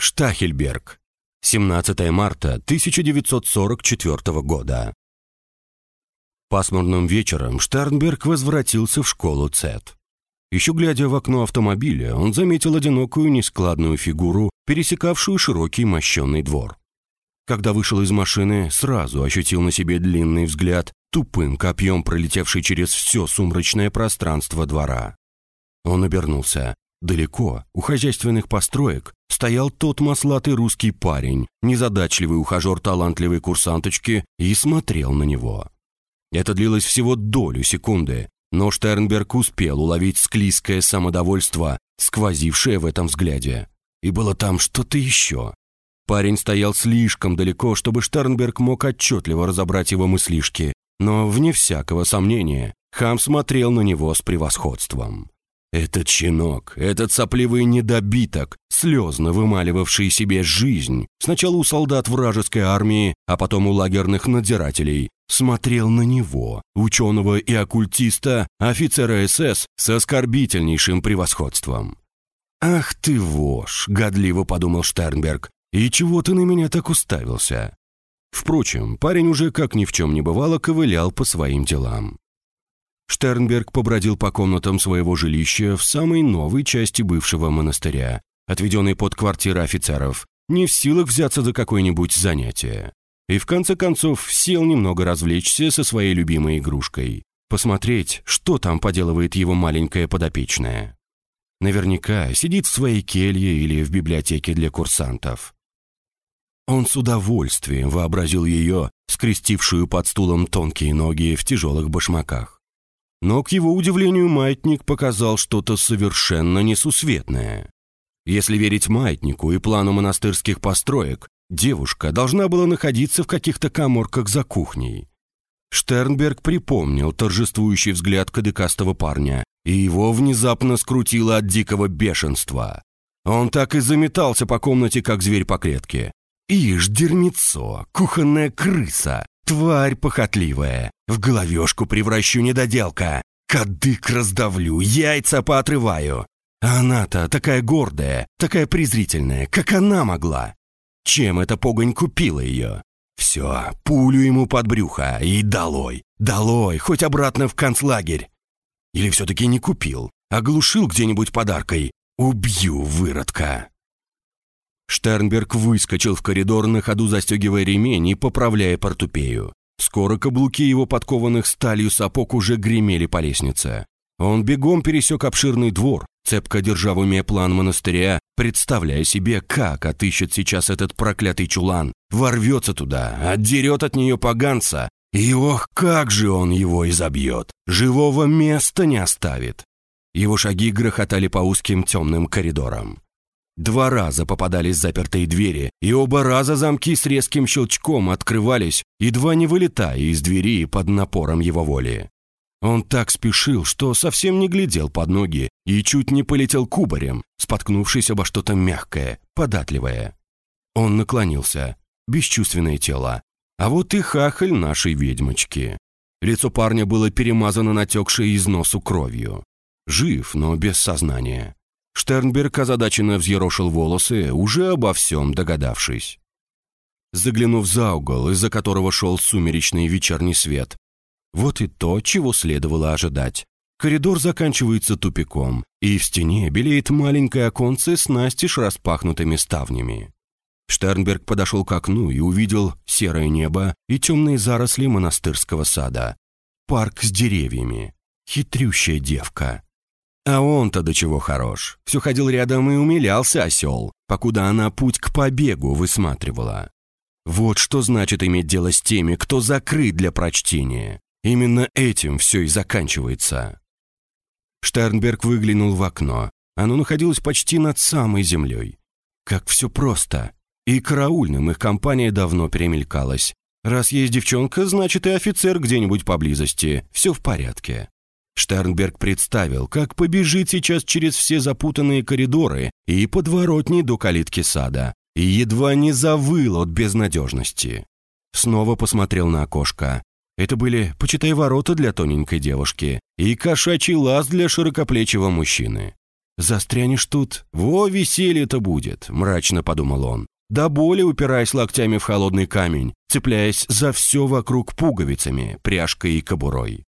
Штахельберг. 17 марта 1944 года. Пасмурным вечером Штернберг возвратился в школу ЦЭТ. Еще глядя в окно автомобиля, он заметил одинокую нескладную фигуру, пересекавшую широкий мощенный двор. Когда вышел из машины, сразу ощутил на себе длинный взгляд, тупым копьем пролетевший через все сумрачное пространство двора. Он обернулся. Далеко, у хозяйственных построек, стоял тот маслатый русский парень, незадачливый ухажер талантливой курсанточки, и смотрел на него. Это длилось всего долю секунды, но Штернберг успел уловить склизкое самодовольство, сквозившее в этом взгляде. И было там что-то еще. Парень стоял слишком далеко, чтобы Штернберг мог отчетливо разобрать его мыслишки, но, вне всякого сомнения, хам смотрел на него с превосходством. Этот щенок, этот сопливый недобиток, слезно вымаливавший себе жизнь, сначала у солдат вражеской армии, а потом у лагерных надзирателей, смотрел на него, ученого и оккультиста, офицера СС с оскорбительнейшим превосходством. «Ах ты вошь!» — годливо подумал Штернберг. «И чего ты на меня так уставился?» Впрочем, парень уже как ни в чем не бывало ковылял по своим делам. Штернберг побродил по комнатам своего жилища в самой новой части бывшего монастыря, отведенной под квартиры офицеров, не в силах взяться за какое-нибудь занятие. И в конце концов сел немного развлечься со своей любимой игрушкой, посмотреть, что там поделывает его маленькая подопечная. Наверняка сидит в своей келье или в библиотеке для курсантов. Он с удовольствием вообразил ее, скрестившую под стулом тонкие ноги в тяжелых башмаках. Но, к его удивлению, маятник показал что-то совершенно несусветное. Если верить маятнику и плану монастырских построек, девушка должна была находиться в каких-то коморках за кухней. Штернберг припомнил торжествующий взгляд кадыкастого парня, и его внезапно скрутило от дикого бешенства. Он так и заметался по комнате, как зверь по клетке. «Ишь, дерьмецо, кухонная крыса! Тварь похотливая. В головешку превращу недоделка. Кадык раздавлю, яйца поотрываю. А она-то такая гордая, такая презрительная, как она могла. Чем эта погонь купила ее? Все, пулю ему под брюхо и долой, долой, хоть обратно в концлагерь. Или все-таки не купил, оглушил где-нибудь подаркой. Убью выродка. Штернберг выскочил в коридор, на ходу застегивая ремень и поправляя портупею. Скоро каблуки его подкованных сталью сапог уже гремели по лестнице. Он бегом пересек обширный двор, цепко держа в уме план монастыря, представляя себе, как отыщет сейчас этот проклятый чулан, ворвется туда, отдерет от нее поганца, и ох, как же он его изобьет, живого места не оставит. Его шаги грохотали по узким темным коридорам. Два раза попадались запертые двери, и оба раза замки с резким щелчком открывались, едва не вылетая из двери под напором его воли. Он так спешил, что совсем не глядел под ноги и чуть не полетел кубарем, споткнувшись обо что-то мягкое, податливое. Он наклонился. Бесчувственное тело. А вот и хахаль нашей ведьмочки. Лицо парня было перемазано натекшей из носу кровью. Жив, но без сознания. Штернберг озадаченно взъерошил волосы, уже обо всем догадавшись. Заглянув за угол, из-за которого шел сумеречный вечерний свет, вот и то, чего следовало ожидать. Коридор заканчивается тупиком, и в стене белеет маленькое оконце с настежь распахнутыми ставнями. Штернберг подошел к окну и увидел серое небо и темные заросли монастырского сада. Парк с деревьями. Хитрющая девка. А он-то до чего хорош. Все ходил рядом и умилялся осел, покуда она путь к побегу высматривала. Вот что значит иметь дело с теми, кто закрыт для прочтения. Именно этим все и заканчивается. Штернберг выглянул в окно. Оно находилось почти над самой землей. Как все просто. И караульным их компания давно перемелькалась. Раз есть девчонка, значит и офицер где-нибудь поблизости. Все в порядке. Штернберг представил, как побежит сейчас через все запутанные коридоры и подворотни до калитки сада, и едва не завыл от безнадежности. Снова посмотрел на окошко. Это были, почитай, ворота для тоненькой девушки и кошачий лаз для широкоплечего мужчины. «Застрянешь тут? Во, веселье-то будет!» – мрачно подумал он. До боли упираясь локтями в холодный камень, цепляясь за все вокруг пуговицами, пряжкой и кобурой.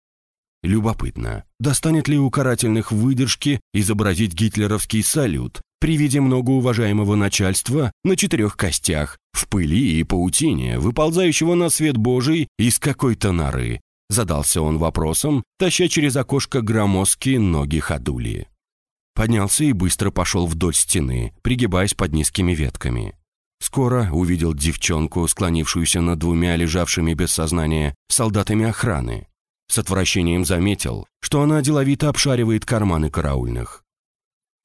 Любопытно, достанет ли у карательных выдержки изобразить гитлеровский салют при виде многоуважаемого начальства на четырех костях, в пыли и паутине, выползающего на свет Божий из какой-то норы. Задался он вопросом, таща через окошко громоздкие ноги ходули. Поднялся и быстро пошел вдоль стены, пригибаясь под низкими ветками. Скоро увидел девчонку, склонившуюся над двумя лежавшими без сознания солдатами охраны. С отвращением заметил, что она деловито обшаривает карманы караульных.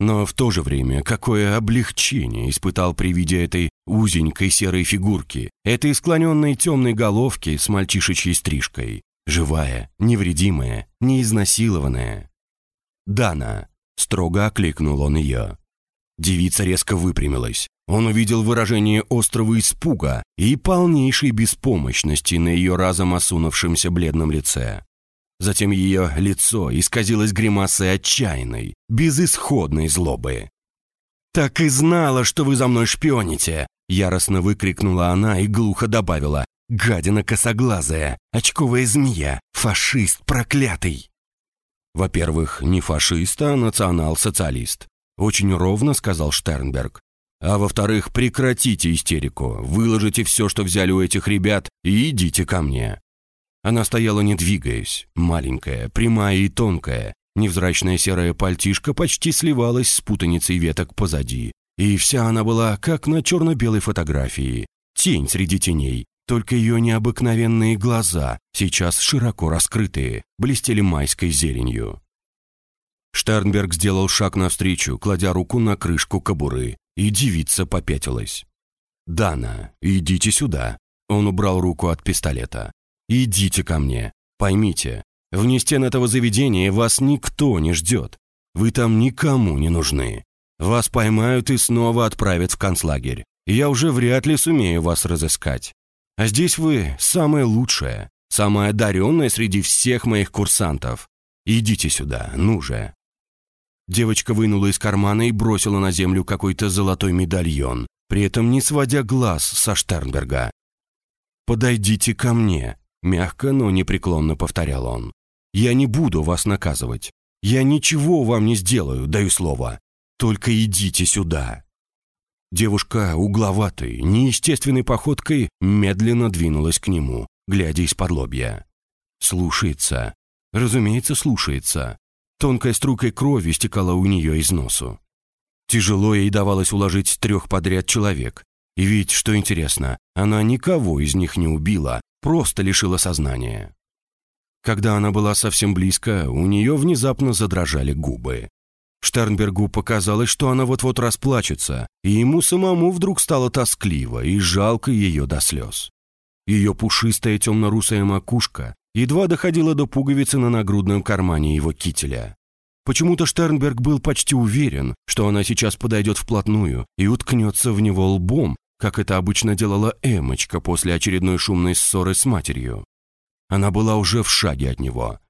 Но в то же время какое облегчение испытал при виде этой узенькой серой фигурки, этой склоненной темной головки с мальчишечьей стрижкой. Живая, невредимая, неизнасилованная. «Дана!» — строго окликнул он ее. Девица резко выпрямилась. Он увидел выражение острого испуга и полнейшей беспомощности на ее разом осунувшемся бледном лице. Затем ее лицо исказилось гримасой отчаянной, безысходной злобы. «Так и знала, что вы за мной шпионите!» Яростно выкрикнула она и глухо добавила. «Гадина косоглазая, очковая змея, фашист проклятый!» Во-первых, не фашист, а национал-социалист. Очень ровно сказал Штернберг. А во-вторых, прекратите истерику, выложите все, что взяли у этих ребят, и идите ко мне. Она стояла не двигаясь, маленькая, прямая и тонкая. Невзрачная серая пальтишка почти сливалась с путаницей веток позади. И вся она была, как на черно-белой фотографии. Тень среди теней. Только ее необыкновенные глаза, сейчас широко раскрытые, блестели майской зеленью. Штернберг сделал шаг навстречу, кладя руку на крышку кобуры, и девица попятилась. «Дана, идите сюда». Он убрал руку от пистолета. Идите ко мне. Поймите, вне стен этого заведения вас никто не ждет. Вы там никому не нужны. Вас поймают и снова отправят в концлагерь. Я уже вряд ли сумею вас разыскать. А здесь вы самая лучшая, самая одаренная среди всех моих курсантов. Идите сюда, ну же». Девочка вынула из кармана и бросила на землю какой-то золотой медальон, при этом не сводя глаз со Штернберга. «Подойдите ко мне», Мягко, но непреклонно повторял он. «Я не буду вас наказывать. Я ничего вам не сделаю, даю слово. Только идите сюда». Девушка угловатой, неестественной походкой медленно двинулась к нему, глядя из-под лобья. Слушается. Разумеется, слушается. Тонкой струйкой крови стекала у нее из носу. Тяжело ей давалось уложить трех подряд человек. И ведь, что интересно, она никого из них не убила, просто лишила сознания. Когда она была совсем близко, у нее внезапно задрожали губы. Штернбергу показалось, что она вот-вот расплачется, и ему самому вдруг стало тоскливо и жалко ее до слез. Ее пушистая темно-русая макушка едва доходила до пуговицы на нагрудном кармане его кителя. Почему-то Штернберг был почти уверен, что она сейчас подойдет вплотную и уткнется в него лбом, как это обычно делала Эмочка после очередной шумной ссоры с матерью. Она была уже в шаге от него.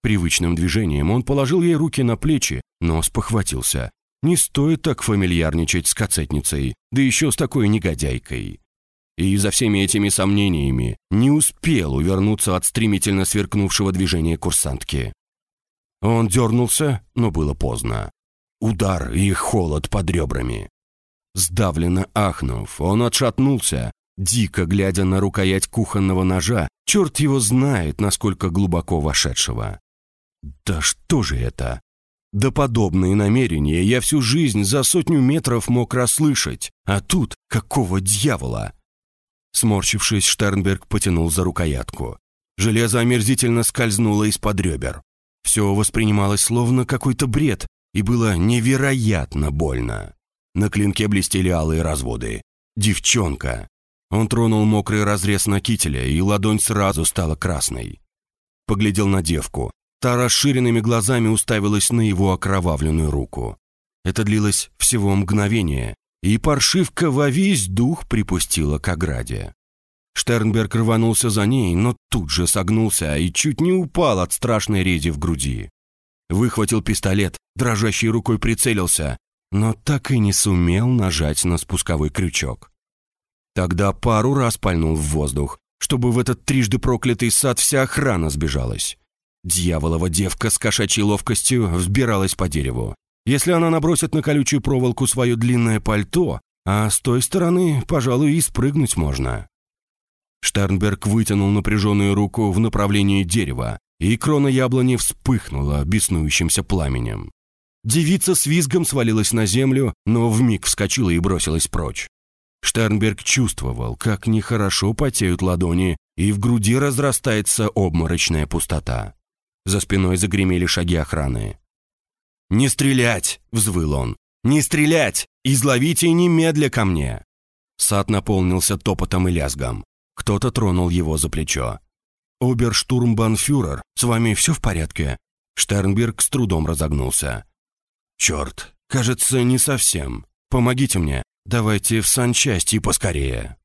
Привычным движением он положил ей руки на плечи, но спохватился. Не стоит так фамильярничать с кацетницей, да еще с такой негодяйкой. И за всеми этими сомнениями не успел увернуться от стремительно сверкнувшего движения курсантки. Он дернулся, но было поздно. Удар и холод под ребрами. Сдавленно ахнув, он отшатнулся, дико глядя на рукоять кухонного ножа, черт его знает, насколько глубоко вошедшего. Да что же это? Да подобные намерения я всю жизнь за сотню метров мог расслышать, а тут какого дьявола? Сморчившись, Штернберг потянул за рукоятку. Железо омерзительно скользнуло из-под ребер. Все воспринималось словно какой-то бред и было невероятно больно. На клинке блестели алые разводы. «Девчонка!» Он тронул мокрый разрез на кителе, и ладонь сразу стала красной. Поглядел на девку. Та расширенными глазами уставилась на его окровавленную руку. Это длилось всего мгновение, и паршивка во весь дух припустила к ограде. Штернберг рванулся за ней, но тут же согнулся и чуть не упал от страшной рези в груди. выхватил пистолет, дрожащей рукой прицелился, но так и не сумел нажать на спусковой крючок. Тогда пару раз пальнул в воздух, чтобы в этот трижды проклятый сад вся охрана сбежалась. Дьяволова девка с кошачьей ловкостью взбиралась по дереву. Если она набросит на колючую проволоку свое длинное пальто, а с той стороны, пожалуй, и спрыгнуть можно. Штернберг вытянул напряженную руку в направлении дерева, и крона яблони вспыхнула беснующимся пламенем. Девица с визгом свалилась на землю, но вмиг вскочила и бросилась прочь. Штернберг чувствовал, как нехорошо потеют ладони, и в груди разрастается обморочная пустота. За спиной загремели шаги охраны. «Не стрелять!» — взвыл он. «Не стрелять! Изловите немедля ко мне!» Сад наполнился топотом и лязгом. Кто-то тронул его за плечо. «Оберштурмбанфюрер, с вами все в порядке?» Штернберг с трудом разогнулся. «Черт, кажется, не совсем. Помогите мне. Давайте в санчасть и поскорее».